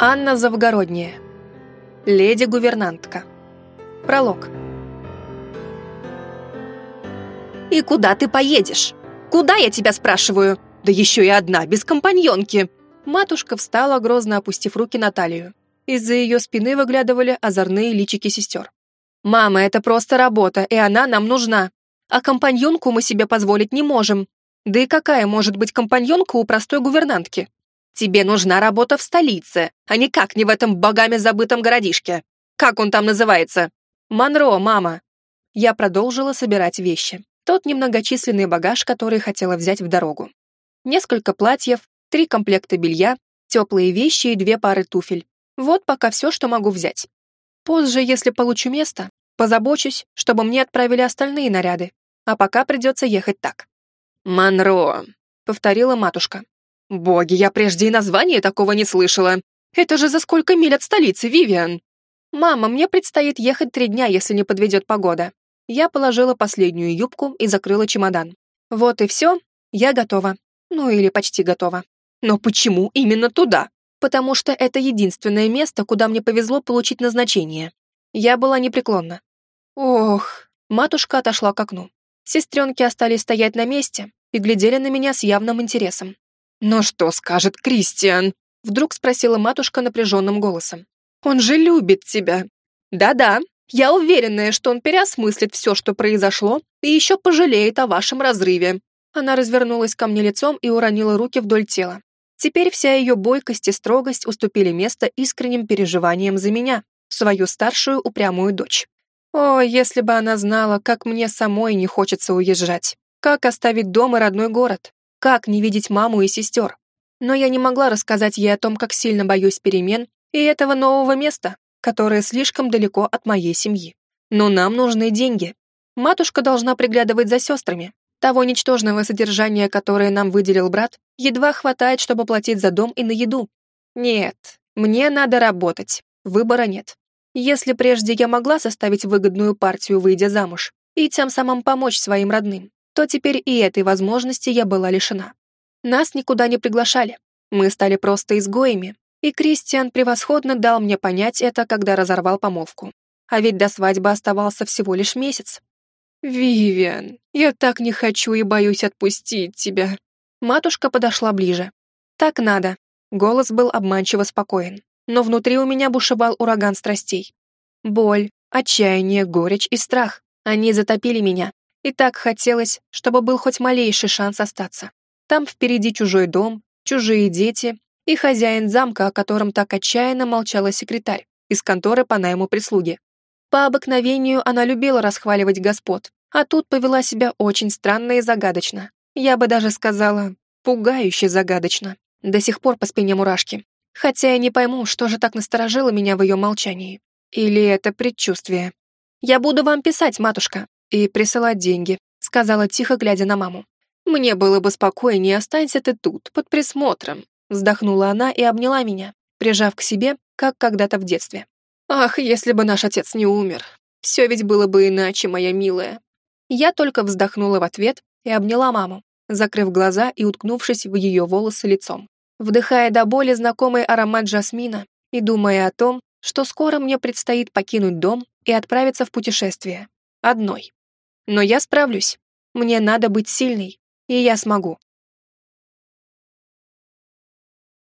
Анна Завгородняя. Леди-гувернантка. Пролог. «И куда ты поедешь? Куда, я тебя спрашиваю? Да еще и одна, без компаньонки!» Матушка встала, грозно опустив руки на талию. Из-за ее спины выглядывали озорные личики сестер. «Мама, это просто работа, и она нам нужна. А компаньонку мы себе позволить не можем. Да и какая может быть компаньонка у простой гувернантки? Тебе нужна работа в столице, а никак не в этом богами забытом городишке. Как он там называется? Монро, мама. Я продолжила собирать вещи. Тот немногочисленный багаж, который хотела взять в дорогу. Несколько платьев, три комплекта белья, теплые вещи и две пары туфель. Вот пока все, что могу взять. Позже, если получу место, позабочусь, чтобы мне отправили остальные наряды. А пока придется ехать так. «Монро», — повторила матушка. Боги, я прежде и названия такого не слышала. Это же за сколько миль от столицы, Вивиан? Мама, мне предстоит ехать три дня, если не подведет погода. Я положила последнюю юбку и закрыла чемодан. Вот и все, я готова. Ну или почти готова. Но почему именно туда? Потому что это единственное место, куда мне повезло получить назначение. Я была непреклонна. Ох, матушка отошла к окну. Сестренки остались стоять на месте и глядели на меня с явным интересом. «Но что скажет Кристиан?» Вдруг спросила матушка напряженным голосом. «Он же любит тебя». «Да-да, я уверенная, что он переосмыслит все, что произошло, и еще пожалеет о вашем разрыве». Она развернулась ко мне лицом и уронила руки вдоль тела. Теперь вся ее бойкость и строгость уступили место искренним переживаниям за меня, свою старшую упрямую дочь. О, если бы она знала, как мне самой не хочется уезжать, как оставить дом и родной город. Как не видеть маму и сестер? Но я не могла рассказать ей о том, как сильно боюсь перемен и этого нового места, которое слишком далеко от моей семьи. Но нам нужны деньги. Матушка должна приглядывать за сестрами. Того ничтожного содержания, которое нам выделил брат, едва хватает, чтобы платить за дом и на еду. Нет, мне надо работать. Выбора нет. Если прежде я могла составить выгодную партию, выйдя замуж, и тем самым помочь своим родным, то теперь и этой возможности я была лишена. Нас никуда не приглашали. Мы стали просто изгоями, и Кристиан превосходно дал мне понять это, когда разорвал помолвку. А ведь до свадьбы оставался всего лишь месяц. «Вивиан, я так не хочу и боюсь отпустить тебя». Матушка подошла ближе. «Так надо». Голос был обманчиво спокоен, но внутри у меня бушевал ураган страстей. Боль, отчаяние, горечь и страх. Они затопили меня, и так хотелось, чтобы был хоть малейший шанс остаться. Там впереди чужой дом, чужие дети и хозяин замка, о котором так отчаянно молчала секретарь из конторы по найму прислуги. По обыкновению она любила расхваливать господ, а тут повела себя очень странно и загадочно. Я бы даже сказала, пугающе загадочно. До сих пор по спине мурашки. Хотя я не пойму, что же так насторожило меня в ее молчании. Или это предчувствие. «Я буду вам писать, матушка», и присылать деньги», — сказала тихо, глядя на маму. «Мне было бы спокойнее, останься ты тут, под присмотром», — вздохнула она и обняла меня, прижав к себе, как когда-то в детстве. «Ах, если бы наш отец не умер! Все ведь было бы иначе, моя милая!» Я только вздохнула в ответ и обняла маму, закрыв глаза и уткнувшись в ее волосы лицом, вдыхая до боли знакомый аромат жасмина и думая о том, что скоро мне предстоит покинуть дом и отправиться в путешествие. Одной. Но я справлюсь. Мне надо быть сильной, и я смогу.